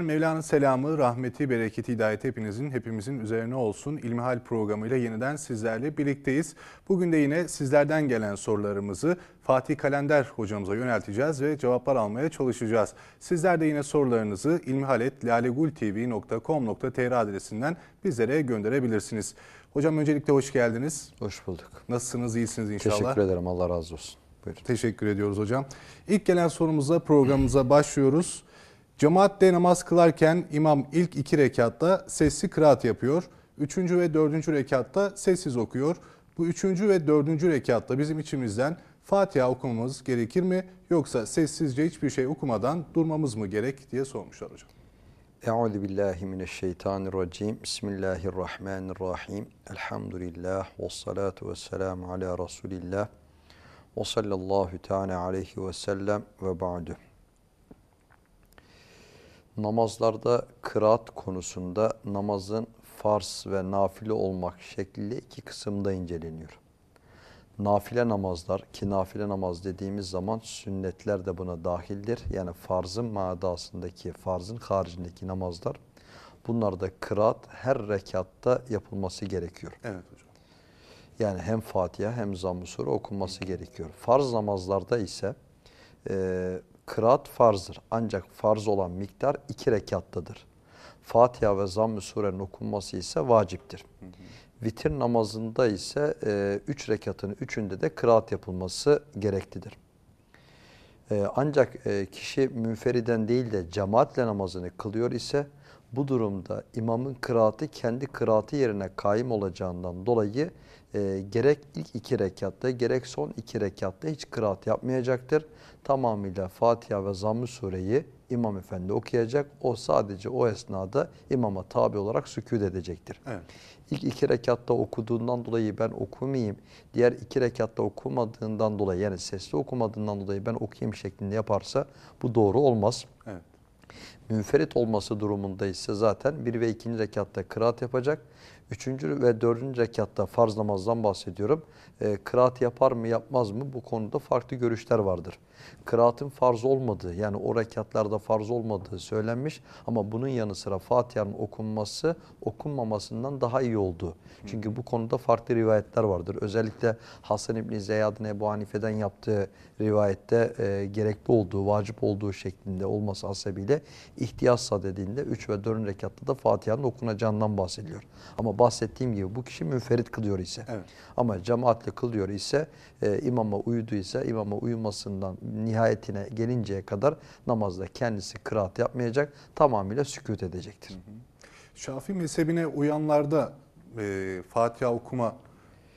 Efendim Mevla'nın selamı, rahmeti, bereketi, hidayeti hepinizin, hepimizin üzerine olsun. İlmihal programıyla yeniden sizlerle birlikteyiz. Bugün de yine sizlerden gelen sorularımızı Fatih Kalender hocamıza yönelteceğiz ve cevaplar almaya çalışacağız. Sizler de yine sorularınızı ilmihaletlalegultv.com.tr adresinden bizlere gönderebilirsiniz. Hocam öncelikle hoş geldiniz. Hoş bulduk. Nasılsınız, iyisiniz inşallah? Teşekkür ederim. Allah razı olsun. Buyurun. Teşekkür ediyoruz hocam. İlk gelen sorumuza programımıza başlıyoruz. Cemaatte namaz kılarken imam ilk iki rekatta sesli kıraat yapıyor. Üçüncü ve dördüncü rekatta sessiz okuyor. Bu üçüncü ve dördüncü rekatta bizim içimizden Fatiha okumamız gerekir mi? Yoksa sessizce hiçbir şey okumadan durmamız mı gerek diye sormuşlar hocam. Euzu billahi mineşşeytanirracim. Bismillahirrahmanirrahim. Elhamdülillah ve salatu ve selamu ala Resulillah. Ve sallallahu teala aleyhi ve sellem ve ba'du. Namazlarda kıraat konusunda namazın farz ve nafile olmak şekliyle iki kısımda inceleniyor. Nafile namazlar ki nafile namaz dediğimiz zaman sünnetler de buna dahildir. Yani farzın madasındaki, farzın haricindeki namazlar. Bunlarda kıraat her rekatta yapılması gerekiyor. Evet hocam. Yani hem Fatiha hem Zamm-ı Sure okunması gerekiyor. Farz namazlarda ise e, kıraat farzdır. Ancak farz olan miktar iki rekattadır. Fatiha ve Zamm-ı Sure'nin okunması ise vaciptir. Hı. Vitir namazında ise e, üç rekatın üçünde de kıraat yapılması gereklidir. E, ancak e, kişi münferiden değil de cemaatle namazını kılıyor ise bu durumda imamın kıraatı kendi kıraatı yerine kaim olacağından dolayı e, gerek ilk iki rekatta gerek son iki rekatta hiç kıraat yapmayacaktır. Tamamıyla Fatiha ve Zamm-ı Sure'yi İmam Efendi okuyacak. O sadece o esnada imama tabi olarak sükût edecektir. Evet. İlk iki rekatta okuduğundan dolayı ben okumayayım, diğer iki rekatta okumadığından dolayı yani sesli okumadığından dolayı ben okuyayım şeklinde yaparsa bu doğru olmaz. Evet. Münferit olması durumunda ise zaten bir ve ikinci rekatta kıraat yapacak. Üçüncü ve dördüncü rekatta farz namazdan bahsediyorum. E, kıraat yapar mı yapmaz mı bu konuda farklı görüşler vardır. Kıraatın farz olmadığı yani o rekatlarda farz olmadığı söylenmiş ama bunun yanı sıra Fatiha'nın okunması okunmamasından daha iyi olduğu. Çünkü bu konuda farklı rivayetler vardır. Özellikle Hasan İbni Zeyyad'ın Ebu Hanife'den yaptığı rivayette e, gerekli olduğu, vacip olduğu şeklinde olması hasebiyle ihtiyatsa dediğinde 3 ve 4 rekatta da Fatiha'nın okunacağından bahsediyor. Ama bahsettiğim gibi bu kişi münferit kılıyor ise evet. ama cemaatle kılıyor ise e, imama uyudu ise imama uyumasından nihayetine gelinceye kadar namazda kendisi kıraat yapmayacak tamamıyla sükut edecektir. Hı hı. Şafii mezhebine uyanlarda e, Fatiha okuma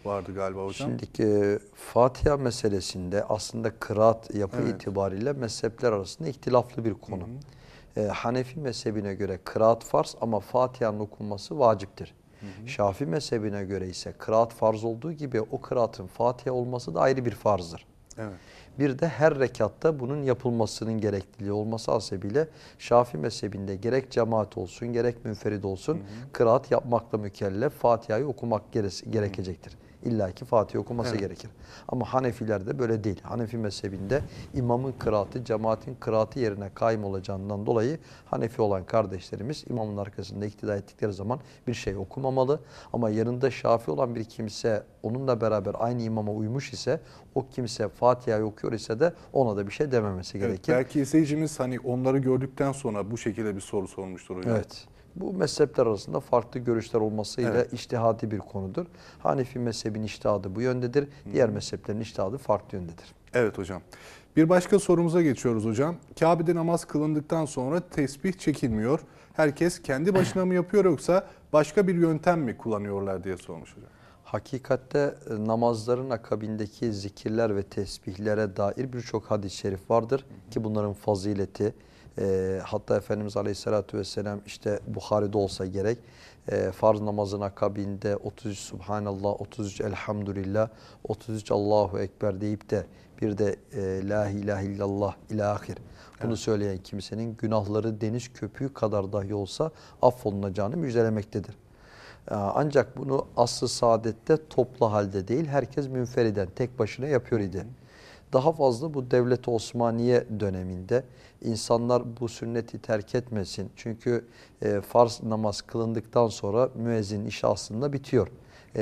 vardı galiba hocam. Şimdi e, Fatiha meselesinde aslında kıraat yapı evet. itibariyle mezhepler arasında ihtilaflı bir konu. Hı hı. E, Hanefi mezhebine göre kıraat farz ama Fatiha'nın okunması vaciptir. Hı hı. Şafi mezhebine göre ise kıraat farz olduğu gibi o kıraatın Fatiha olması da ayrı bir farzdır. Evet. Bir de her rekatta bunun yapılmasının gerekliliği olması hasebiyle Şafi mezhebinde gerek cemaat olsun gerek münferid olsun hı hı. kıraat yapmakla mükellef Fatiha'yı okumak gerekecektir. İlla ki Fatih okuması evet. gerekir. Ama Hanefilerde böyle değil. Hanefi mezhebinde imamın kıraatı cemaatin kıraatı yerine kaim olacağından dolayı Hanefi olan kardeşlerimiz imamın arkasında iktida ettikleri zaman bir şey okumamalı. Ama yanında Şafi olan bir kimse onunla beraber aynı imama uymuş ise o kimse Fatiha'yı okuyor ise de ona da bir şey dememesi evet, gerekir. Belki izleyicimiz hani onları gördükten sonra bu şekilde bir soru sormuştur hocam. Evet. Bu mezhepler arasında farklı görüşler olmasıyla evet. iştihadi bir konudur. Hanefi mezhebin iştihadı bu yöndedir. Diğer mezheplerin iştihadı farklı yöndedir. Evet hocam. Bir başka sorumuza geçiyoruz hocam. Kabe'de namaz kılındıktan sonra tesbih çekilmiyor. Herkes kendi başına mı yapıyor yoksa başka bir yöntem mi kullanıyorlar diye sormuş hocam. Hakikatte e, namazların akabindeki zikirler ve tesbihlere dair birçok hadis-i şerif vardır. Ki bunların fazileti, e, hatta Efendimiz Aleyhisselatü Vesselam işte Bukhari'de olsa gerek e, farz namazın akabinde 33 Subhanallah, 33 Elhamdülillah, 33 Allahu Ekber deyip de bir de e, La ilahe illallah ilahir. Bunu evet. söyleyen kimsenin günahları deniz köpüğü kadar dahi olsa affolunacağını müjdelemektedir. E, ancak bunu aslı saadette toplu halde değil, herkes münferiden, tek başına yapıyor idi. Daha fazla bu Devlet-i Osmaniye döneminde insanlar bu sünneti terk etmesin. Çünkü e, farz namaz kılındıktan sonra müezzin işi aslında bitiyor. E,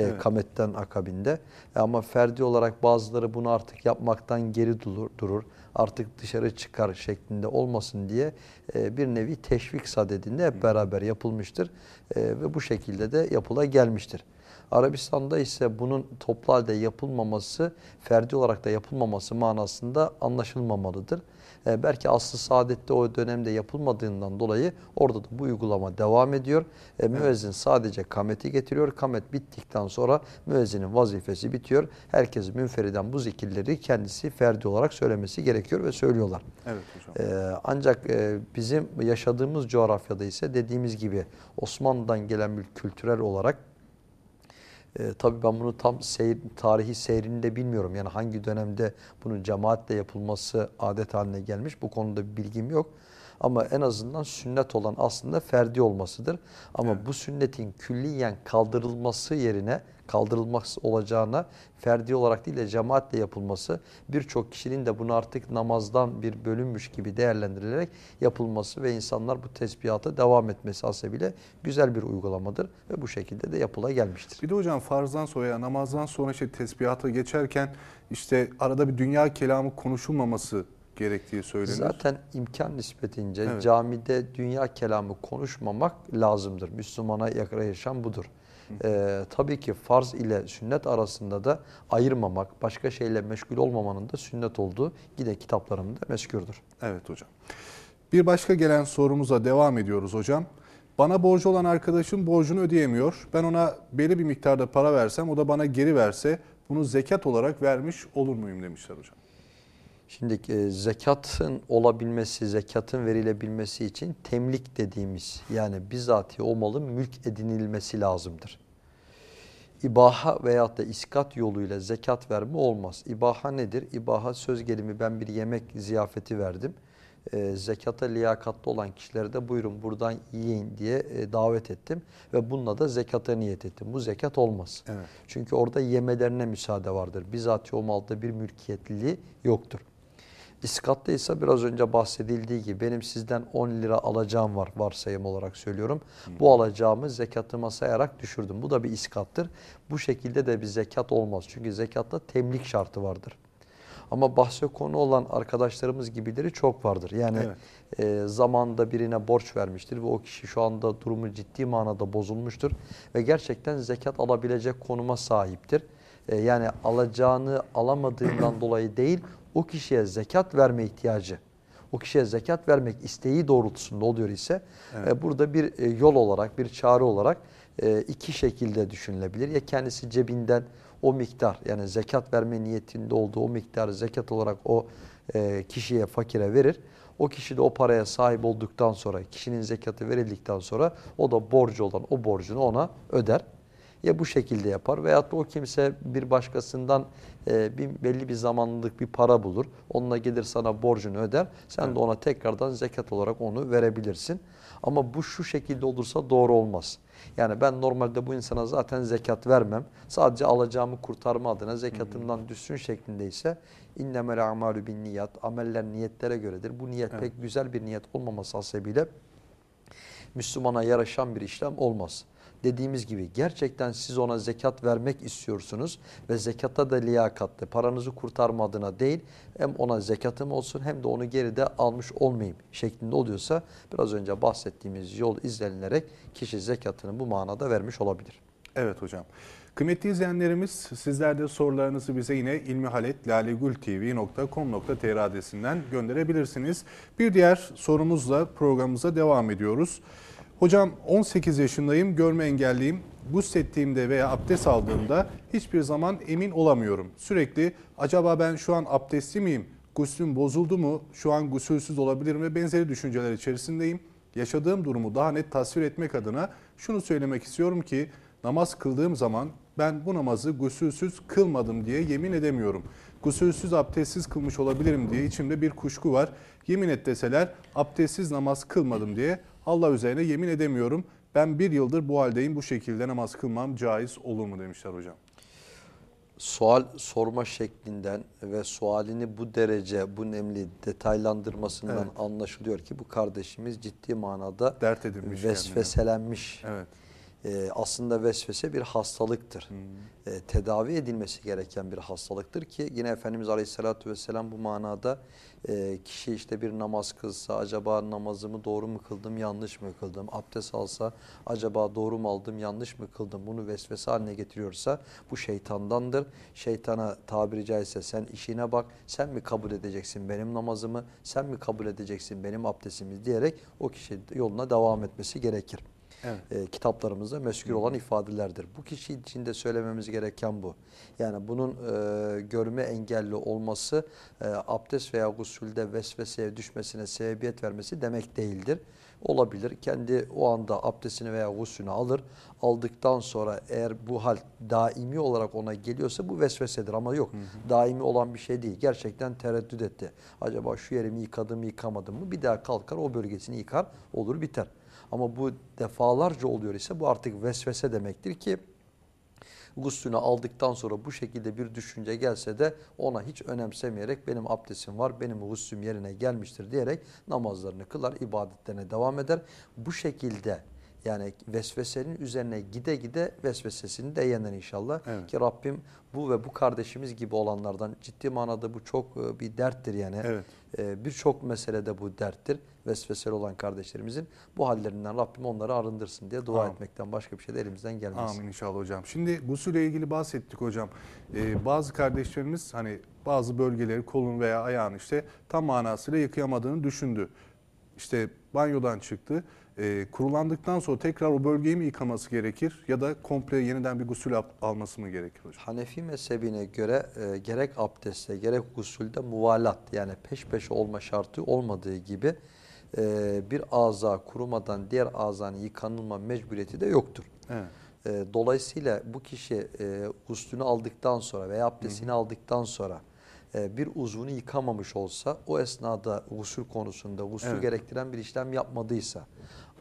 Evet. Kametten akabinde. E, Ama ferdi olarak bazıları bunu artık yapmaktan geri durur. durur. Artık dışarı çıkar şeklinde olmasın diye e, bir nevi teşvik sadedinde hep beraber yapılmıştır. E, Ve bu şekilde de yapıla gelmiştir. Arabistan'da ise bunun toplu halde yapılmaması, ferdi olarak da yapılmaması manasında anlaşılmamalıdır. E, belki aslı saadette o dönemde yapılmadığından dolayı orada da bu uygulama devam ediyor. E, müezzin sadece kameti getiriyor. Kamet bittikten sonra müezzinin vazifesi bitiyor. Herkes münferiden bu zikirleri kendisi ferdi olarak söylemesi gerekiyor ve söylüyorlar. Evet hocam. Ee, ancak e, bizim yaşadığımız coğrafyada ise dediğimiz gibi Osmanlı'dan gelen bir kültürel olarak e, tabii ben bunu tam seyir, tarihi seyrini de bilmiyorum. Yani hangi dönemde bunun cemaatle yapılması adet haline gelmiş bu konuda bir bilgim yok. Ama en azından sünnet olan aslında ferdi olmasıdır. Ama bu sünnetin külliyen kaldırılması yerine kaldırılması olacağına ferdi olarak değil de cemaatle yapılması birçok kişinin de bunu artık namazdan bir bölünmüş gibi değerlendirilerek yapılması ve insanlar bu tesbihata devam etmesi hasebiyle güzel bir uygulamadır ve bu şekilde de yapıla gelmiştir. Bir de hocam farzdan sonra ya namazdan sonra işte tesbihata geçerken işte arada bir dünya kelamı konuşulmaması gerektiği söylenir. Zaten imkan nispetince Evet. camide dünya kelamı konuşmamak lazımdır. Müslümana yaklaşan budur. Ee, tabii ki farz ile sünnet arasında da ayırmamak, başka şeyle meşgul olmamanın da sünnet olduğu yine kitaplarımda meskürdür. Evet hocam. Bir başka gelen sorumuza devam ediyoruz hocam. Bana borcu olan arkadaşım borcunu ödeyemiyor. Ben ona belli bir miktarda para versem o da bana geri verse bunu zekat olarak vermiş olur muyum demişler hocam. Şimdi e, zekatın olabilmesi, zekatın verilebilmesi için temlik dediğimiz yani bizatihi o malın mülk edinilmesi lazımdır. İbaha veyahut da iskat yoluyla zekat verme olmaz. İbaha nedir? İbaha söz gelimi ben bir yemek ziyafeti verdim. E, zekata liyakatlı olan kişilere de buyurun buradan yiyin diye e, davet ettim. Ve bununla da zekata niyet ettim. Bu zekat olmaz. Evet. Çünkü orada yemelerine müsaade vardır. Bizatihi o malda bir mülkiyetliliği yoktur. İskatta ise biraz önce bahsedildiği gibi benim sizden 10 lira alacağım var varsayım olarak söylüyorum. Bu alacağımı zekatıma sayarak düşürdüm. Bu da bir iskattır. Bu şekilde de bir zekat olmaz. Çünkü zekatta temlik şartı vardır. Ama bahse konu olan arkadaşlarımız gibileri çok vardır. Yani e, zamanda birine borç vermiştir ve o kişi şu anda durumu ciddi manada bozulmuştur. Ve gerçekten zekat alabilecek konuma sahiptir. E, yani alacağını alamadığından dolayı değil, o kişiye zekat verme ihtiyacı, o kişiye zekat vermek isteği doğrultusunda oluyor ise e, burada bir e, yol olarak, bir çare olarak e, iki şekilde düşünülebilir. Ya kendisi cebinden o miktar yani zekat verme niyetinde olduğu o miktarı zekat olarak o e, kişiye, fakire verir. O kişi de o paraya sahip olduktan sonra, kişinin zekatı verildikten sonra o da borcu olan o borcunu ona öder. Ya bu şekilde yapar veyahut da o kimse bir başkasından e, bir, belli bir zamanlılık bir para bulur. Onunla gelir sana borcunu öder. Sen de ona tekrardan zekat olarak onu verebilirsin. Ama bu şu şekilde olursa doğru olmaz. Yani ben normalde bu insana zaten zekat vermem. Sadece alacağımı kurtarma adına zekatımdan düşsün şeklindeyse innemel amalu bin niyat. Ameller niyetlere göredir. Bu niyet pek güzel bir niyet olmaması hasebiyle Müslümana yaraşan bir işlem olmaz. Dediğimiz gibi gerçekten siz ona zekat vermek istiyorsunuz ve zekatta da liyakatlı paranızı kurtarma adına değil hem ona zekatım olsun hem de onu geride almış olmayayım şeklinde oluyorsa biraz önce bahsettiğimiz yol izlenilerek kişi zekatını bu manada vermiş olabilir. Evet hocam. Kıymetli izleyenlerimiz sizler de sorularınızı bize yine ilmihaletlalegultv.com.tr adresinden gönderebilirsiniz. Bir diğer sorumuzla programımıza devam ediyoruz. Hocam 18 yaşındayım, görme engelliyim. Guslettiğimde veya abdest aldığımda hiçbir zaman emin olamıyorum. Sürekli acaba ben şu an abdestli miyim? Guslüm bozuldu mu? Şu an gusülsüz olabilirim ve benzeri düşünceler içerisindeyim. Yaşadığım durumu daha net tasvir etmek adına şunu söylemek istiyorum ki namaz kıldığım zaman ben bu namazı gusülsüz kılmadım diye yemin edemiyorum. Gusülsüz abdestsiz kılmış olabilirim diye içimde bir kuşku var. Yemin et deseler abdestsiz namaz kılmadım diye Allah üzerine yemin edemiyorum. Ben bir yıldır bu haldeyim bu şekilde namaz kılmam caiz olur mu demişler hocam. sual sorma şeklinden ve sualini bu derece, bu nemli detaylandırmasından Evet. anlaşılıyor ki bu kardeşimiz ciddi manada Dert vesveselenmiş. Evet. Ee, aslında vesvese bir hastalıktır. Ee, tedavi edilmesi gereken bir hastalıktır ki yine Efendimiz Aleyhisselatü Vesselam bu manada e, kişi işte bir namaz kılsa acaba namazımı doğru mu kıldım yanlış mı kıldım? Abdest alsa acaba doğru mu aldım yanlış mı kıldım? Bunu vesvese haline getiriyorsa bu şeytandandır. Şeytana tabiri caizse sen işine bak sen mi kabul edeceksin benim namazımı sen mi kabul edeceksin benim abdestimi diyerek o kişi yoluna devam etmesi gerekir Evet. e, kitaplarımızda meskür olan ifadelerdir. Bu kişi için de söylememiz gereken bu. Yani bunun e, görme engelli olması e, abdest veya gusülde vesveseye düşmesine sebebiyet vermesi demek değildir. Olabilir. Kendi o anda abdestini veya gusülünü alır. Aldıktan sonra eğer bu hal daimi olarak ona geliyorsa bu vesvesedir ama yok. Daimi olan bir şey değil. Gerçekten tereddüt etti. Acaba şu yerimi yıkadım mı yıkamadım mı? Bir daha kalkar o bölgesini yıkar olur biter. Ama bu defalarca oluyor ise bu artık vesvese demektir ki guslünü aldıktan sonra bu şekilde bir düşünce gelse de ona hiç önemsemeyerek benim abdestim var, benim guslüm yerine gelmiştir diyerek namazlarını kılar, ibadetlerine devam eder. Bu şekilde yani vesvesenin üzerine gide gide vesvesesini de yener inşallah. Evet. Ki Rabbim bu ve bu kardeşimiz gibi olanlardan ciddi manada bu çok e, bir derttir yani. Evet. Ee, Birçok meselede bu derttir. Vesveseli olan kardeşlerimizin bu hallerinden Rabbim onları arındırsın diye dua Amin. etmekten başka bir şey de elimizden gelmez. Amin inşallah hocam. Şimdi gusülle ilgili bahsettik hocam. Ee, bazı kardeşlerimiz hani bazı bölgeleri kolun veya ayağını işte tam manasıyla yıkayamadığını düşündü. İşte banyodan çıktı. Ee, kurulandıktan sonra tekrar o bölgeyi mi yıkaması gerekir ya da komple yeniden bir gusül al- alması mı gerekir hocam? Hanefi mezhebine göre e, gerek abdestte gerek gusülde muvalat yani peş peşe olma şartı olmadığı gibi e, bir ağza kurumadan diğer ağzanın yıkanılma mecburiyeti de yoktur. Evet. E, dolayısıyla bu kişi e, guslünü aldıktan sonra veya abdestini aldıktan sonra e, bir uzvunu yıkamamış olsa o esnada gusül konusunda gusül Evet. gerektiren bir işlem yapmadıysa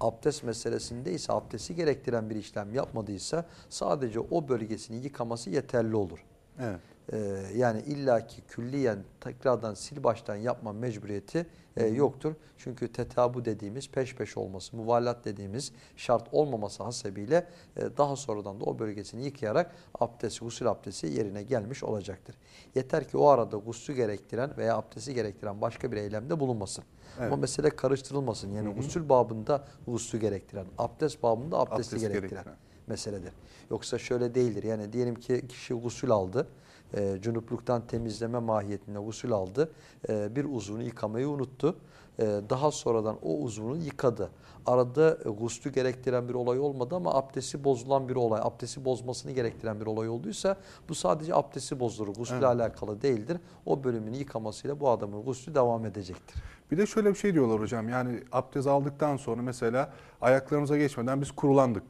abdest meselesinde ise abdesti gerektiren bir işlem yapmadıysa sadece o bölgesini yıkaması yeterli olur. Evet. Ee, yani illaki külliyen tekrardan sil baştan yapma mecburiyeti e, yoktur. Çünkü tetabu dediğimiz peş peş olması, muvallat dediğimiz şart olmaması hasebiyle e, daha sonradan da o bölgesini yıkayarak abdest, gusül abdesti yerine gelmiş olacaktır. Yeter ki o arada guslü gerektiren veya abdesti gerektiren başka bir eylemde bulunmasın. Evet. Ama mesele karıştırılmasın. Yani gusül babında guslü gerektiren, abdest babında abdesti Abdesti gerektiren gerektiren. meseledir. Yoksa şöyle değildir. Yani diyelim ki kişi gusül aldı. E, cunupluktan temizleme mahiyetinde gusül aldı. E, bir uzvunu yıkamayı unuttu. E, daha sonradan o uzvunu yıkadı. Arada e, guslü gerektiren bir olay olmadı ama abdesti bozulan bir olay, abdesti bozmasını gerektiren bir olay olduysa bu sadece abdesti bozdurur. Gusülle Evet. alakalı değildir. O bölümünü yıkamasıyla bu adamın guslü devam edecektir. Bir de şöyle bir şey diyorlar hocam. Yani abdest aldıktan sonra mesela ayaklarımıza geçmeden biz kurulandık.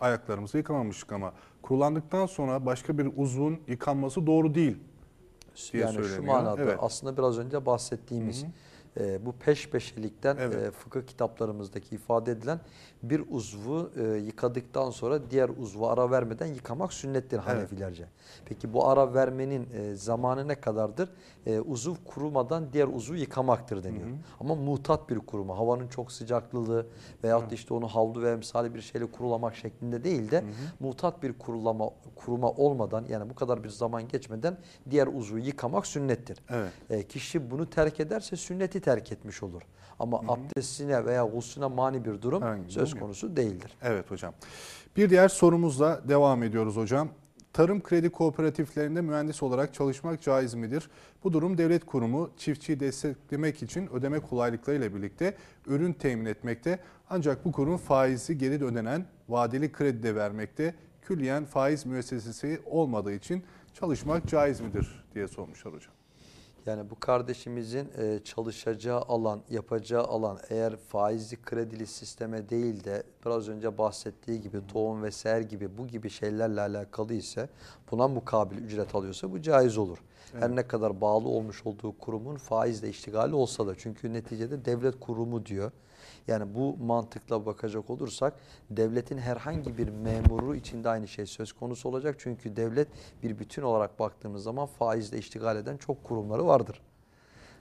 Ayaklarımızı yıkamamıştık ama kurulandıktan sonra başka bir uzvun yıkanması doğru değil. diye yani şu söyleniyor. manada Evet. aslında biraz önce bahsettiğimiz e, bu peş peşelikten Evet. e, fıkıh kitaplarımızdaki ifade edilen bir uzvu e, yıkadıktan sonra diğer uzvu ara vermeden yıkamak sünnettir Hanefilerce. Peki bu ara vermenin e, zamanı ne kadardır? E, uzuv kurumadan diğer uzvu yıkamaktır deniyor. Ama mutat bir kuruma, havanın çok sıcaklığı veyahut da işte onu havlu ve emsali bir şeyle kurulamak şeklinde değil de mutat bir kurulama kuruma olmadan yani bu kadar bir zaman geçmeden diğer uzvu yıkamak sünnettir. Evet. E, kişi bunu terk ederse sünneti terk etmiş olur. Ama abdestine veya guslüne mani bir durum bir söz konusu değildir. Evet hocam. Bir diğer sorumuzla devam ediyoruz hocam. Tarım kredi kooperatiflerinde mühendis olarak çalışmak caiz midir? Bu durum devlet kurumu çiftçiyi desteklemek için ödeme kolaylıklarıyla birlikte ürün temin etmekte. Ancak bu kurum faizi geri ödenen vadeli kredi de vermekte. Külliyen faiz müessesesi olmadığı için çalışmak caiz midir diye sormuşlar hocam. Yani bu kardeşimizin e, çalışacağı alan, yapacağı alan eğer faizli kredili sisteme değil de biraz önce bahsettiği gibi tohum ve ser gibi bu gibi şeylerle alakalı ise buna mukabil ücret alıyorsa bu caiz olur. Her ne kadar bağlı olmuş olduğu kurumun faizle iştigali olsa da çünkü neticede devlet kurumu diyor. Yani bu mantıkla bakacak olursak devletin herhangi bir memuru içinde aynı şey söz konusu olacak. Çünkü devlet bir bütün olarak baktığımız zaman faizle iştigal eden çok kurumları vardır.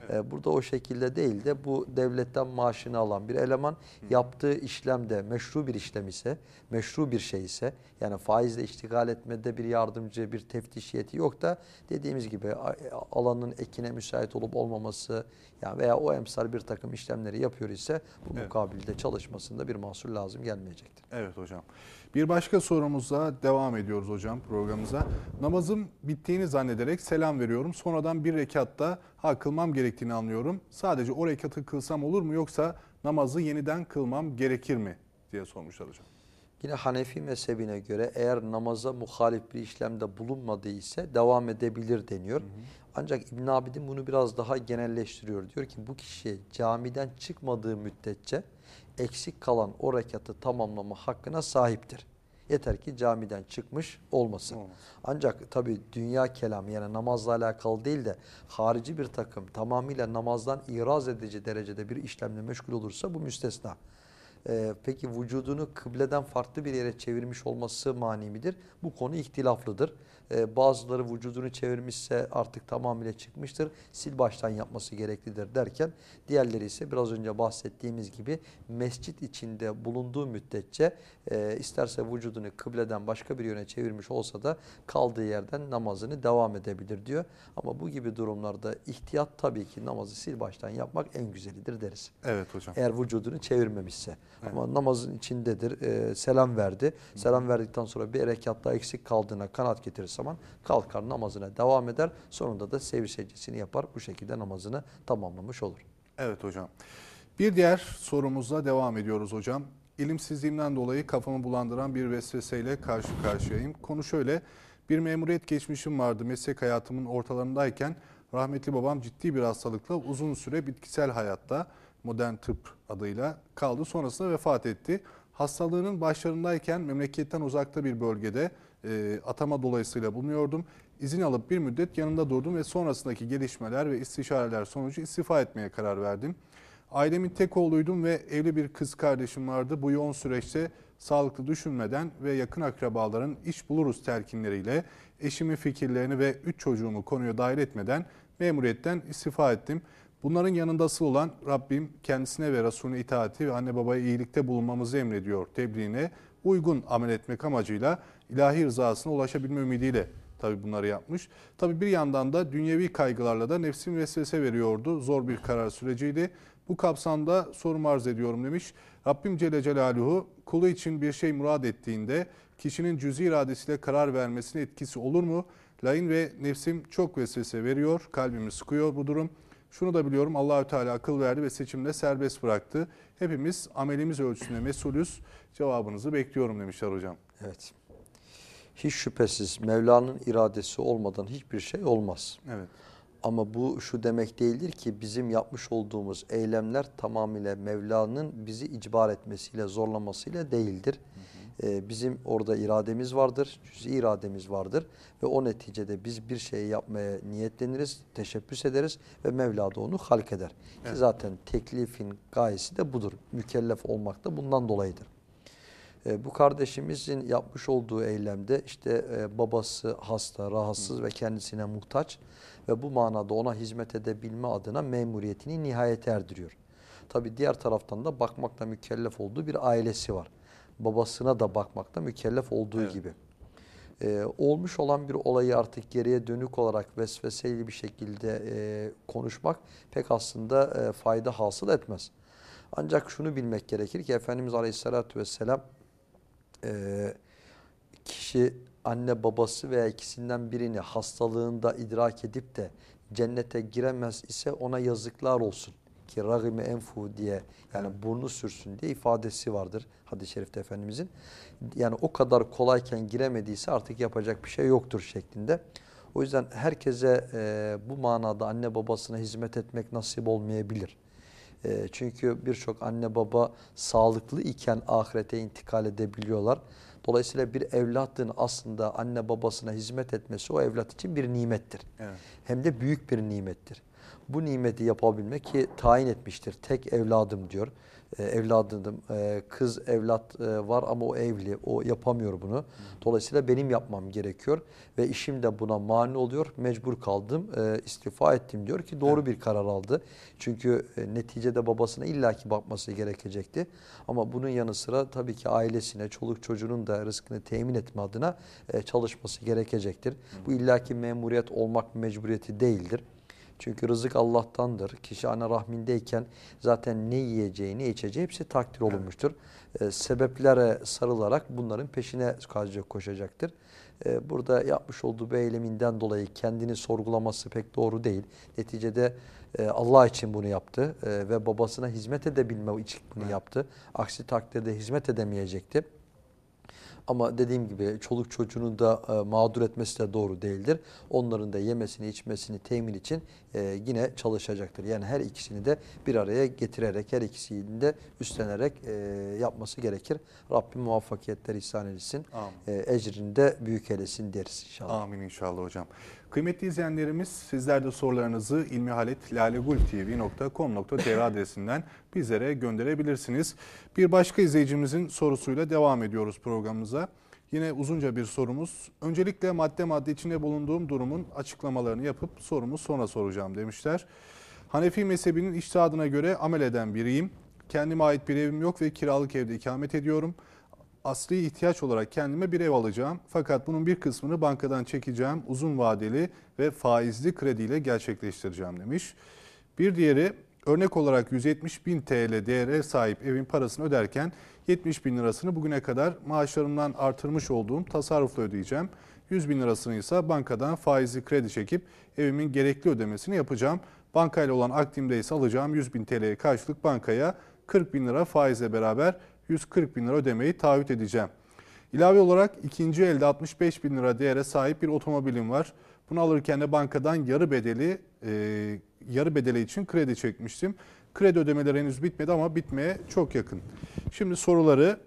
Ee, Burada o şekilde değil de bu devletten maaşını alan bir eleman yaptığı işlemde meşru bir işlem ise, meşru bir şey ise yani faizle iştigal etmede bir yardımcı, bir teftişiyeti yok da dediğimiz gibi a- alanın ekine müsait olup olmaması yani veya o emsal bir takım işlemleri yapıyor ise bu Evet. mukabilde çalışmasında bir mahsul lazım gelmeyecektir. Evet hocam. Bir başka sorumuzla devam ediyoruz hocam programımıza. Namazım bittiğini zannederek selam veriyorum. Sonradan bir rekatta ha kılmam gerektiğini anlıyorum. Sadece o rekatı kılsam olur mu yoksa namazı yeniden kılmam gerekir mi diye sormuşlar hocam. Yine Hanefi mezhebine göre eğer namaza muhalif bir işlemde bulunmadığı ise devam edebilir deniyor. Ancak İbn Abidin bunu biraz daha genelleştiriyor. Diyor ki bu kişi camiden çıkmadığı müddetçe eksik kalan o rekatı tamamlama hakkına sahiptir. Yeter ki camiden çıkmış olmasın. Olmaz. Ancak tabi dünya kelamı yani namazla alakalı değil de harici bir takım tamamıyla namazdan iraz edici derecede bir işlemle meşgul olursa bu müstesna. Ee, peki vücudunu kıbleden farklı bir yere çevirmiş olması mani midir? Bu konu ihtilaflıdır. Ee, bazıları vücudunu çevirmişse artık tamamıyla çıkmıştır. Sil baştan yapması gereklidir derken diğerleri ise biraz önce bahsettiğimiz gibi mescit içinde bulunduğu müddetçe e, isterse vücudunu kıbleden başka bir yöne çevirmiş olsa da kaldığı yerden namazını devam edebilir diyor. Ama bu gibi durumlarda ihtiyat tabii ki namazı sil baştan yapmak en güzelidir deriz. Evet hocam. Eğer vücudunu çevirmemişse. Ama namazın içindedir. e, selam verdi. Selam verdikten sonra bir rekat daha eksik kaldığına kanaat getirir zaman kalkar namazına devam eder. Sonunda da sevri secdesini yapar. Bu şekilde namazını tamamlamış olur. Evet hocam. Bir diğer sorumuzla devam ediyoruz hocam. İlimsizliğimden dolayı kafamı bulandıran bir vesveseyle karşı karşıyayım. Konu şöyle. Bir memuriyet geçmişim vardı meslek hayatımın ortalarındayken. Rahmetli babam ciddi bir hastalıkla uzun süre bitkisel hayatta modern tıp adıyla kaldı. Sonrasında vefat etti. Hastalığının başlarındayken memleketten uzakta bir bölgede e, atama dolayısıyla bulunuyordum. İzin alıp bir müddet yanında durdum ve sonrasındaki gelişmeler ve istişareler sonucu istifa etmeye karar verdim. Ailemin tek oğluydum ve evli bir kız kardeşim vardı. Bu yoğun süreçte sağlıklı düşünmeden ve yakın akrabaların iş buluruz telkinleriyle eşimin fikirlerini ve üç çocuğumu konuya dahil etmeden memuriyetten istifa ettim. Bunların yanında asıl olan Rabbim kendisine ve Resulüne itaati ve anne babaya iyilikte bulunmamızı emrediyor tebliğine uygun amel etmek amacıyla ilahi rızasına ulaşabilme ümidiyle tabi bunları yapmış. Tabi bir yandan da dünyevi kaygılarla da nefsim vesvese veriyordu. Zor bir karar süreciydi. Bu kapsamda sorumu arz ediyorum demiş. Rabbim Celle Celaluhu kulu için bir şey murad ettiğinde kişinin cüzi iradesiyle karar vermesine etkisi olur mu? Lain ve nefsim çok vesvese veriyor, kalbimi sıkıyor bu durum. Şunu da biliyorum Allahü Teala akıl verdi ve seçimde serbest bıraktı. Hepimiz amelimiz ölçüsünde mesulüz. Cevabınızı bekliyorum demişler hocam. Evet. Hiç şüphesiz Mevla'nın iradesi olmadan hiçbir şey olmaz. Evet. Ama bu şu demek değildir ki bizim yapmış olduğumuz eylemler tamamıyla Mevla'nın bizi icbar etmesiyle, zorlamasıyla değildir. Ee, bizim orada irademiz vardır, cüz'i irademiz vardır ve o neticede biz bir şeyi yapmaya niyetleniriz, teşebbüs ederiz ve Mevla da onu halk eder. Ki zaten teklifin gayesi de budur. Mükellef olmak da bundan dolayıdır. E, bu kardeşimizin yapmış olduğu eylemde işte e, babası hasta, rahatsız ve kendisine muhtaç ve bu manada ona hizmet edebilme adına memuriyetini nihayete erdiriyor. Tabi diğer taraftan da bakmakla mükellef olduğu bir ailesi var. Babasına da bakmakla mükellef olduğu Evet. gibi. E, olmuş olan bir olayı artık geriye dönük olarak vesveseyle bir şekilde e, konuşmak pek aslında e, fayda hasıl etmez. Ancak şunu bilmek gerekir ki Efendimiz Aleyhisselatü Vesselam e, kişi anne babası veya ikisinden birini hastalığında idrak edip de cennete giremez ise ona yazıklar olsun ki ragime enfu diye yani burnu sürsün diye ifadesi vardır hadis-i şerifte Efendimizin. Yani o kadar kolayken giremediyse artık yapacak bir şey yoktur şeklinde. O yüzden herkese e, bu manada anne babasına hizmet etmek nasip olmayabilir. E, çünkü birçok anne baba sağlıklı iken ahirete intikal edebiliyorlar. Dolayısıyla bir evladın aslında anne babasına hizmet etmesi o evlat için bir nimettir. Evet. Hem de büyük bir nimettir. Bu nimeti yapabilmek ki tayin etmiştir. Tek evladım diyor. Ee, evladım, e, kız evlat e, var ama o evli, o yapamıyor bunu. Dolayısıyla benim yapmam gerekiyor ve işim de buna mani oluyor. Mecbur kaldım, e, istifa ettim diyor ki doğru bir karar aldı. Çünkü e, neticede babasına illaki bakması gerekecekti. Ama bunun yanı sıra tabii ki ailesine, çoluk çocuğunun da rızkını temin etme adına e, çalışması gerekecektir. Bu illaki memuriyet olmak mecburiyeti değildir. Çünkü rızık Allah'tandır. Kişi ana rahmindeyken zaten ne yiyeceği, ne içeceği hepsi takdir olunmuştur. E, sebeplere sarılarak bunların peşine koşacaktır. E, burada yapmış olduğu bir eyleminden dolayı kendini sorgulaması pek doğru değil. Neticede e, Allah için bunu yaptı e, ve babasına hizmet edebilme için bunu yaptı. Aksi takdirde hizmet edemeyecekti. Ama dediğim gibi çoluk çocuğunu da e, mağdur etmesi de doğru değildir. Onların da yemesini içmesini temin için e, yine çalışacaktır. Yani her ikisini de bir araya getirerek her ikisini de üstlenerek e, yapması gerekir. Rabbim muvaffakiyetler ihsan etsin. E, ecrini de büyük eylesin deriz inşallah. Amin inşallah hocam. Kıymetli izleyenlerimiz sizler de sorularınızı ilmihaletlalegultv.com.tr adresinden bizlere gönderebilirsiniz. Bir başka izleyicimizin sorusuyla devam ediyoruz programımıza. Yine uzunca bir sorumuz. Öncelikle madde madde içinde bulunduğum durumun açıklamalarını yapıp sorumu sonra soracağım demişler. Hanefi mezhebinin iştihadına göre amel eden biriyim. Kendime ait bir evim yok ve kiralık evde ikamet ediyorum asli ihtiyaç olarak kendime bir ev alacağım. Fakat bunun bir kısmını bankadan çekeceğim. Uzun vadeli ve faizli krediyle gerçekleştireceğim demiş. Bir diğeri örnek olarak 170 bin TL değere sahip evin parasını öderken 70 bin lirasını bugüne kadar maaşlarımdan artırmış olduğum tasarrufla ödeyeceğim. 100 bin lirasını ise bankadan faizli kredi çekip evimin gerekli ödemesini yapacağım. Bankayla olan akdimde ise alacağım 100 bin TL'ye karşılık bankaya 40 bin lira faizle beraber 140 bin lira ödemeyi taahhüt edeceğim. İlave olarak ikinci elde 65 bin lira değere sahip bir otomobilim var. Bunu alırken de bankadan yarı bedeli e, yarı bedeli için kredi çekmiştim. Kredi ödemeleri henüz bitmedi ama bitmeye çok yakın. Şimdi soruları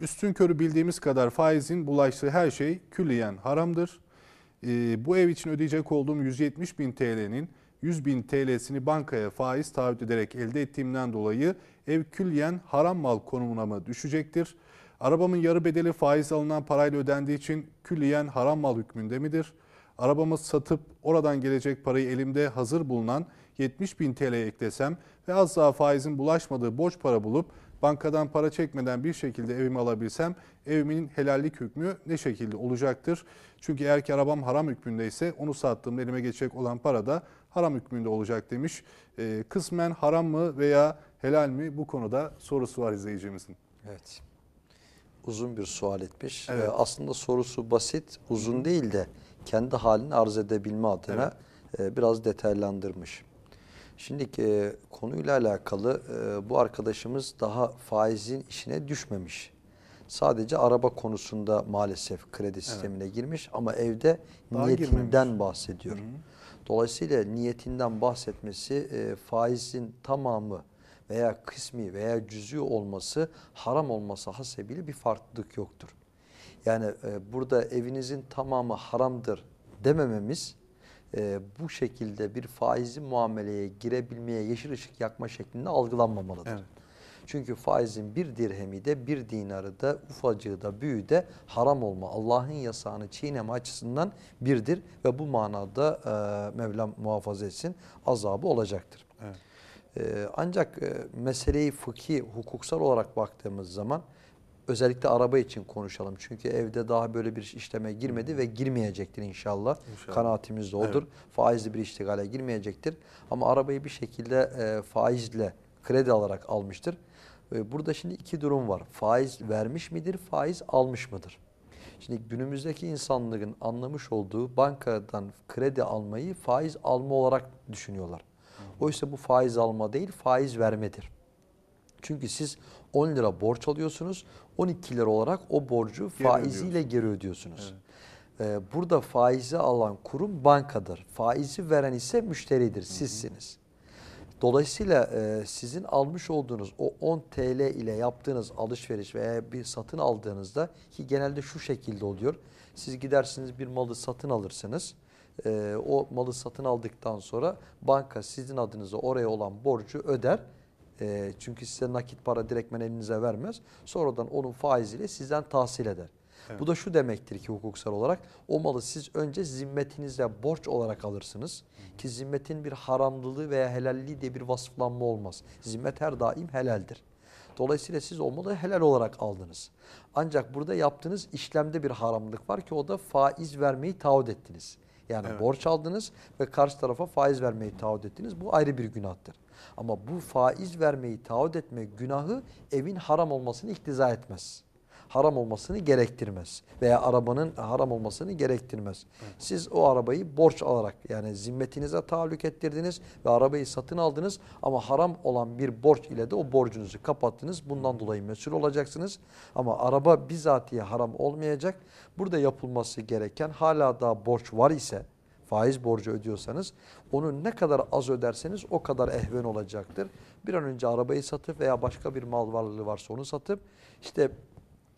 üstün körü bildiğimiz kadar faizin bulaştığı her şey külliyen haramdır. E, bu ev için ödeyecek olduğum 170 bin TL'nin 100 bin TL'sini bankaya faiz taahhüt ederek elde ettiğimden dolayı ev külliyen haram mal konumuna mı düşecektir? Arabamın yarı bedeli faiz alınan parayla ödendiği için külliyen haram mal hükmünde midir? Arabamı satıp oradan gelecek parayı elimde hazır bulunan 70 bin TL'ye eklesem ve az daha faizin bulaşmadığı borç para bulup bankadan para çekmeden bir şekilde evimi alabilsem evimin helallik hükmü ne şekilde olacaktır? Çünkü eğer ki arabam haram hükmündeyse onu sattığımda elime geçecek olan para da haram hükmünde olacak demiş. E, kısmen haram mı veya helal mi bu konuda sorusu var izleyicimizin. Evet. Uzun bir sual etmiş. Evet. Ee, aslında sorusu basit, uzun değil de kendi halini arz edebilme adına e, biraz detaylandırmış. Şimdi e, konuyla alakalı e, bu arkadaşımız daha faizin işine düşmemiş. Sadece araba konusunda maalesef kredi sistemine girmiş ama evde Daha niyetinden girmemiş. bahsediyor. Dolayısıyla niyetinden bahsetmesi e, faizin tamamı veya kısmi veya cüz'i olması haram olması hasebiyle bir farklılık yoktur. Yani e, burada evinizin tamamı haramdır demememiz e, bu şekilde bir faizli muameleye girebilmeye yeşil ışık yakma şeklinde algılanmamalıdır. Evet. Çünkü faizin bir dirhemi de bir dinarı da ufacığı da büyüğü de haram olma. Allah'ın yasağını çiğneme açısından birdir ve bu manada e, Mevlam muhafaza etsin azabı olacaktır. Evet. E, ancak e, meseleyi fıkhi, hukuksal olarak baktığımız zaman özellikle araba için konuşalım. Çünkü evde daha böyle bir işleme girmedi ve girmeyecektir inşallah. İnşallah. Kanaatimiz de odur. Faizli bir iştigale girmeyecektir. Ama arabayı bir şekilde e, faizle kredi alarak almıştır. E, burada şimdi iki durum var. Faiz vermiş midir, faiz almış mıdır? Şimdi günümüzdeki insanlığın anlamış olduğu bankadan kredi almayı faiz alma olarak düşünüyorlar. Oysa bu faiz alma değil, faiz vermedir. Çünkü siz 10 lira borç alıyorsunuz, 12 lira olarak o borcu Geri faiziyle geri ödüyorsunuz. Ee, burada faizi alan kurum bankadır. Faizi veren ise müşteridir, sizsiniz. Dolayısıyla e, sizin almış olduğunuz o 10 TL ile yaptığınız alışveriş veya bir satın aldığınızda ki genelde şu şekilde oluyor. Siz gidersiniz bir malı satın alırsınız. E, o malı satın aldıktan sonra banka sizin adınıza oraya olan borcu öder. E, çünkü size nakit para direktmen elinize vermez. Sonradan onun faiziyle sizden tahsil eder. Bu da şu demektir ki hukuksal olarak o malı siz önce zimmetinizle borç olarak alırsınız. Ki zimmetin bir haramlılığı veya helalliği diye bir vasıflanma olmaz. Zimmet her daim helaldir. Dolayısıyla siz o malı helal olarak aldınız. Ancak burada yaptığınız işlemde bir haramlık var ki o da faiz vermeyi taahhüt ettiniz. Yani Evet. borç aldınız ve karşı tarafa faiz vermeyi taahhüt ettiniz. Bu ayrı bir günahtır. Ama bu faiz vermeyi taahhüt etme günahı evin haram olmasını iktiza etmez haram olmasını gerektirmez. Veya arabanın haram olmasını gerektirmez. Siz o arabayı borç alarak yani zimmetinize tahallük ettirdiniz ve arabayı satın aldınız ama haram olan bir borç ile de o borcunuzu kapattınız. Bundan dolayı mesul olacaksınız. Ama araba bizatihi haram olmayacak. Burada yapılması gereken hala daha borç var ise faiz borcu ödüyorsanız onu ne kadar az öderseniz o kadar ehven olacaktır. Bir an önce arabayı satıp veya başka bir mal varlığı varsa onu satıp işte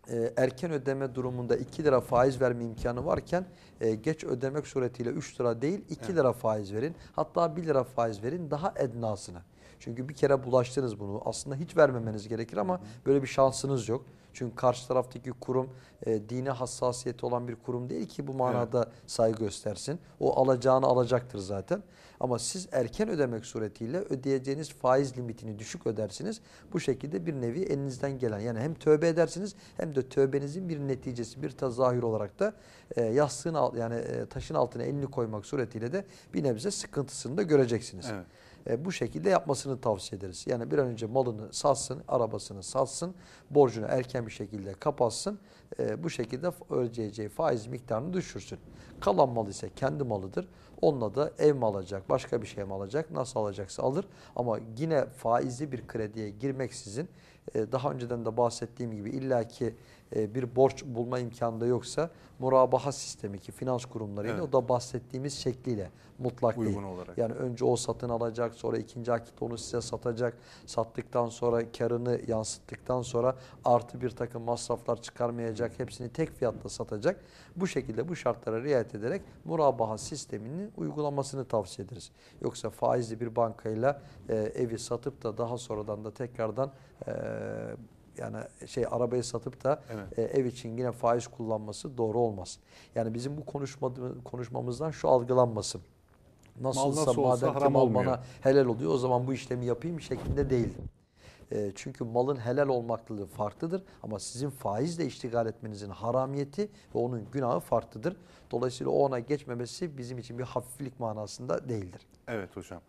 e, erken ödeme durumunda 2 lira faiz verme imkanı varken e, geç ödemek suretiyle 3 lira değil 2 lira faiz verin. Hatta 1 lira faiz verin daha ednasına. Çünkü bir kere bulaştınız bunu. Aslında hiç vermemeniz gerekir ama böyle bir şansınız yok. Çünkü karşı taraftaki kurum e, dine hassasiyeti olan bir kurum değil ki bu manada saygı göstersin. O alacağını alacaktır zaten. Ama siz erken ödemek suretiyle ödeyeceğiniz faiz limitini düşük ödersiniz. Bu şekilde bir nevi elinizden gelen yani hem tövbe edersiniz hem de tövbenizin bir neticesi, bir tezahür olarak da e, yastığın al- yani e, taşın altına elini koymak suretiyle de bir nebze sıkıntısını da göreceksiniz. Evet. E, bu şekilde yapmasını tavsiye ederiz. Yani bir an önce malını satsın, arabasını satsın, borcunu erken bir şekilde kapatsın. E, bu şekilde ödeyeceği faiz miktarını düşürsün. Kalan mal ise kendi malıdır. Onunla da ev mi alacak, başka bir şey mi alacak, nasıl alacaksa alır. Ama yine faizli bir krediye girmeksizin daha önceden de bahsettiğim gibi illaki e, bir borç bulma imkanı da yoksa murabaha sistemi ki finans kurumlarıyla Evet. o da bahsettiğimiz şekliyle mutlak Uygun değil. olarak. Yani önce o satın alacak, sonra ikinci akitte onu size satacak. Sattıktan sonra karını yansıttıktan sonra artı bir takım masraflar çıkarmayacak. Hepsini tek fiyatta satacak. Bu şekilde bu şartlara riayet ederek murabaha sisteminin uygulamasını tavsiye ederiz. Yoksa faizli bir bankayla e, evi satıp da daha sonradan da tekrardan e, yani şey arabayı satıp da Evet. e, ev için yine faiz kullanması doğru olmaz. Yani bizim bu konuşma, konuşmamızdan şu algılanmasın. Nasılsa nasıl olsa madem ki mal olmuyor. bana helal oluyor o zaman bu işlemi yapayım şeklinde değil. E, çünkü malın helal olmaklılığı farklıdır ama sizin faizle iştigal etmenizin haramiyeti ve onun günahı farklıdır. Dolayısıyla o ona geçmemesi bizim için bir hafiflik manasında değildir. Evet hocam.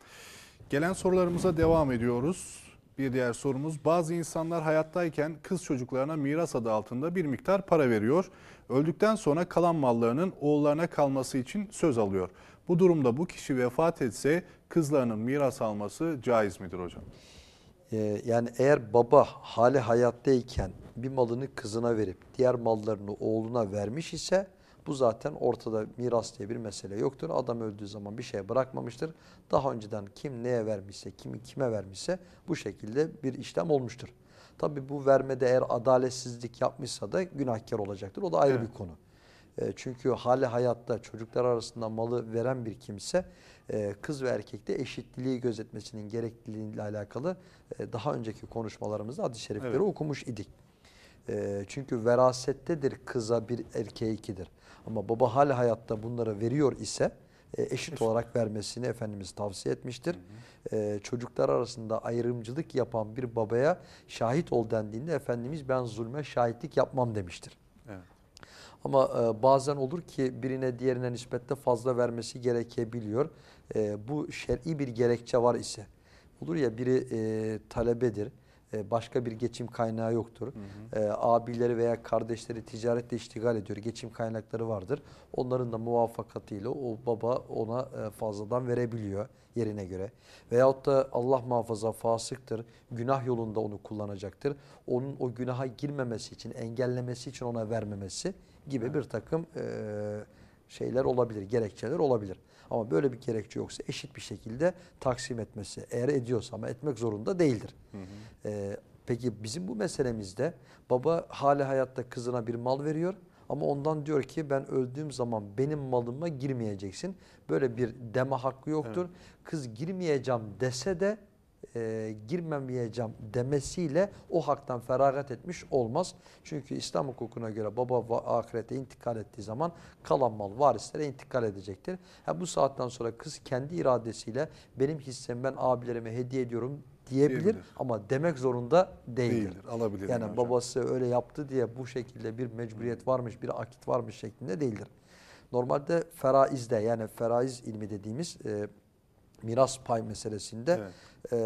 Gelen sorularımıza devam ediyoruz. Bir diğer sorumuz bazı insanlar hayattayken kız çocuklarına miras adı altında bir miktar para veriyor. Öldükten sonra kalan mallarının oğullarına kalması için söz alıyor. Bu durumda bu kişi vefat etse kızlarının miras alması caiz midir hocam? Ee, yani eğer baba hali hayattayken bir malını kızına verip diğer mallarını oğluna vermiş ise bu zaten ortada miras diye bir mesele yoktur. Adam öldüğü zaman bir şey bırakmamıştır. Daha önceden kim neye vermişse, kimi kime vermişse bu şekilde bir işlem olmuştur. Tabi bu vermede eğer adaletsizlik yapmışsa da günahkar olacaktır. O da ayrı Evet. bir konu. E, Çünkü hali hayatta çocuklar arasında malı veren bir kimse e, kız ve erkekte eşitliği gözetmesinin gerekliliğiyle alakalı e, daha önceki konuşmalarımızda hadis-i şerifleri Evet. okumuş idik. E, Çünkü verasettedir kıza bir erkeğe ikidir. Ama baba hali hayatta bunları veriyor ise e, eşit olarak vermesini Efendimiz tavsiye etmiştir. E, Çocuklar arasında ayrımcılık yapan bir babaya şahit ol dendiğinde Efendimiz ben zulme şahitlik yapmam demiştir. Evet. Ama e, bazen olur ki birine diğerine nispetle fazla vermesi gerekebiliyor. E, bu şer'i bir gerekçe var ise. Olur ya biri e, talebedir E, başka bir geçim kaynağı yoktur. E, abileri veya kardeşleri ticaretle iştigal ediyor. Geçim kaynakları vardır. Onların da muvaffakatıyla o baba ona e, fazladan verebiliyor yerine göre. Veyahut da Allah muhafaza fasıktır. Günah yolunda onu kullanacaktır. Onun o günaha girmemesi için, engellemesi için ona vermemesi gibi bir takım e, şeyler olabilir, gerekçeler olabilir. Ama böyle bir gerekçe yoksa eşit bir şekilde taksim etmesi. Eğer ediyorsa ama etmek zorunda değildir. Ee, peki bizim bu meselemizde baba hali hayatta kızına bir mal veriyor ama ondan diyor ki ben öldüğüm zaman benim malıma girmeyeceksin. Böyle bir deme hakkı yoktur. Kız girmeyeceğim dese de e, girmemeyeceğim demesiyle o haktan feragat etmiş olmaz. Çünkü İslam hukukuna göre baba ahirete intikal ettiği zaman kalan mal varislere intikal edecektir. Ha, bu saatten sonra kız kendi iradesiyle benim hissemi ben abilerime hediye ediyorum diyebilir, Diyebilir. ama demek zorunda değildir. Değildir, alabilir Yani yani hocam. babası öyle yaptı diye bu şekilde bir mecburiyet varmış, bir akit varmış şeklinde değildir. Normalde feraizde yani feraiz ilmi dediğimiz e, miras pay meselesinde e,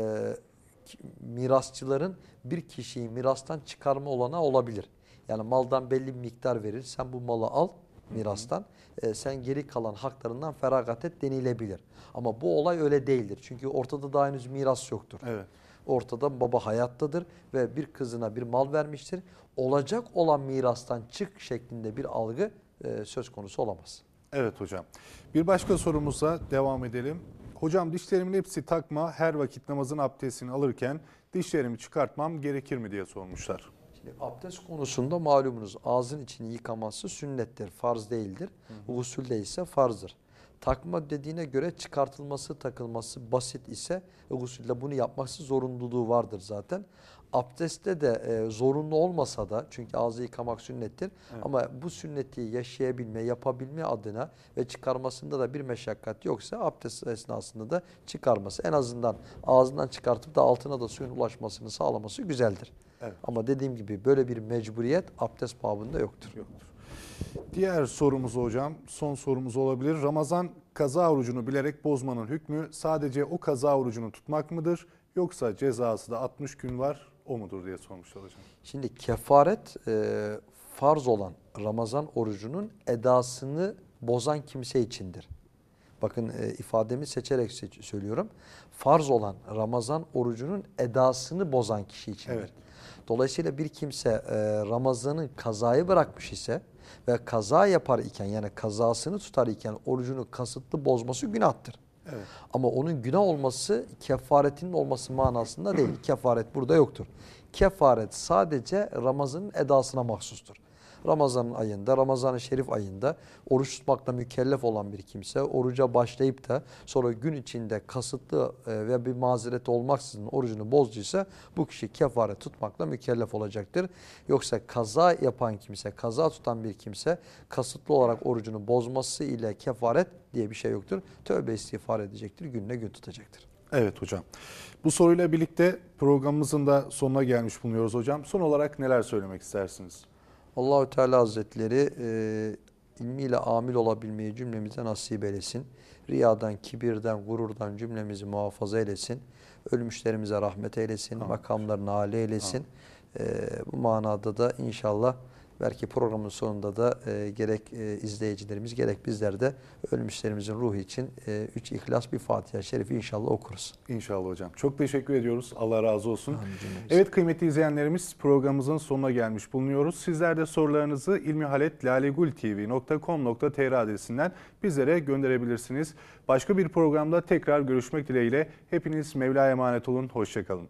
ki- mirasçıların bir kişiyi mirastan çıkarma olana olabilir. Yani maldan belli bir miktar verir. Sen bu malı al mirastan. e, sen geri kalan haklarından feragat et denilebilir. Ama bu olay öyle değildir. Çünkü ortada daha henüz miras yoktur. Evet. Ortada baba hayattadır ve bir kızına bir mal vermiştir. Olacak olan mirastan çık şeklinde bir algı e, söz konusu olamaz. Evet hocam. Bir başka sorumuza devam edelim. Hocam dişlerimin hepsi takma her vakit namazın abdestini alırken dişlerimi çıkartmam gerekir mi diye sormuşlar. Şimdi abdest konusunda malumunuz ağzın içini yıkaması sünnettir, farz değildir. Gusülde ise farzdır. Takma dediğine göre çıkartılması, takılması basit ise gusülde bunu yapması zorunluluğu vardır zaten. Abdestte de e, zorunlu olmasa da çünkü ağzı yıkamak sünnettir ama bu sünneti yaşayabilme, yapabilme adına ve çıkarmasında da bir meşakkat yoksa abdest esnasında da çıkarması en azından ağzından çıkartıp da altına da suyun ulaşmasını sağlaması güzeldir. Evet. Ama dediğim gibi böyle bir mecburiyet abdest babında yoktur. Yoktur. Diğer sorumuz hocam, son sorumuz olabilir. Ramazan kaza orucunu bilerek bozmanın hükmü sadece o kaza orucunu tutmak mıdır? Yoksa cezası da 60 gün var o mudur diye sormuşlar hocam. Şimdi kefaret e, farz olan Ramazan orucunun edasını bozan kimse içindir. Bakın e, ifademi seçerek seç- söylüyorum. Farz olan Ramazan orucunun edasını bozan kişi içindir. Evet. Dolayısıyla bir kimse e, Ramazan'ın kazayı bırakmış ise ve kaza yapar iken yani kazasını tutar iken orucunu kasıtlı bozması günahtır. Evet. Ama onun günah olması kefaretinin olması manasında değil. Kefaret burada yoktur. Kefaret sadece Ramazan'ın edasına mahsustur. Ramazan ayında, Ramazan-ı Şerif ayında oruç tutmakla mükellef olan bir kimse oruca başlayıp da sonra gün içinde kasıtlı e, ve bir mazeret olmaksızın orucunu bozduysa bu kişi kefaret tutmakla mükellef olacaktır. Yoksa kaza yapan kimse, kaza tutan bir kimse kasıtlı olarak orucunu bozması ile kefaret diye bir şey yoktur. Tövbe istiğfar edecektir, gününe gün tutacaktır. Evet hocam. Bu soruyla birlikte programımızın da sonuna gelmiş bulunuyoruz hocam. Son olarak neler söylemek istersiniz? Allahü Teala Hazretleri e, ilmiyle amil olabilmeyi cümlemize nasip eylesin. Riyadan, kibirden, gururdan cümlemizi muhafaza eylesin. Ölmüşlerimize rahmet eylesin, makamlarını âli eylesin. E, bu manada da inşallah belki programın sonunda da e, gerek e, izleyicilerimiz gerek bizler de ölmüşlerimizin ruhu için e, üç ihlas bir Fatiha-i Şerifi inşallah okuruz. İnşallah hocam. Çok teşekkür ediyoruz. Allah razı olsun. Amin. Evet kıymetli izleyenlerimiz programımızın sonuna gelmiş bulunuyoruz. Sizler de sorularınızı ilmihaletlalegultv.com.tr adresinden bizlere gönderebilirsiniz. Başka bir programda tekrar görüşmek dileğiyle. Hepiniz Mevla'ya emanet olun. Hoşçakalın.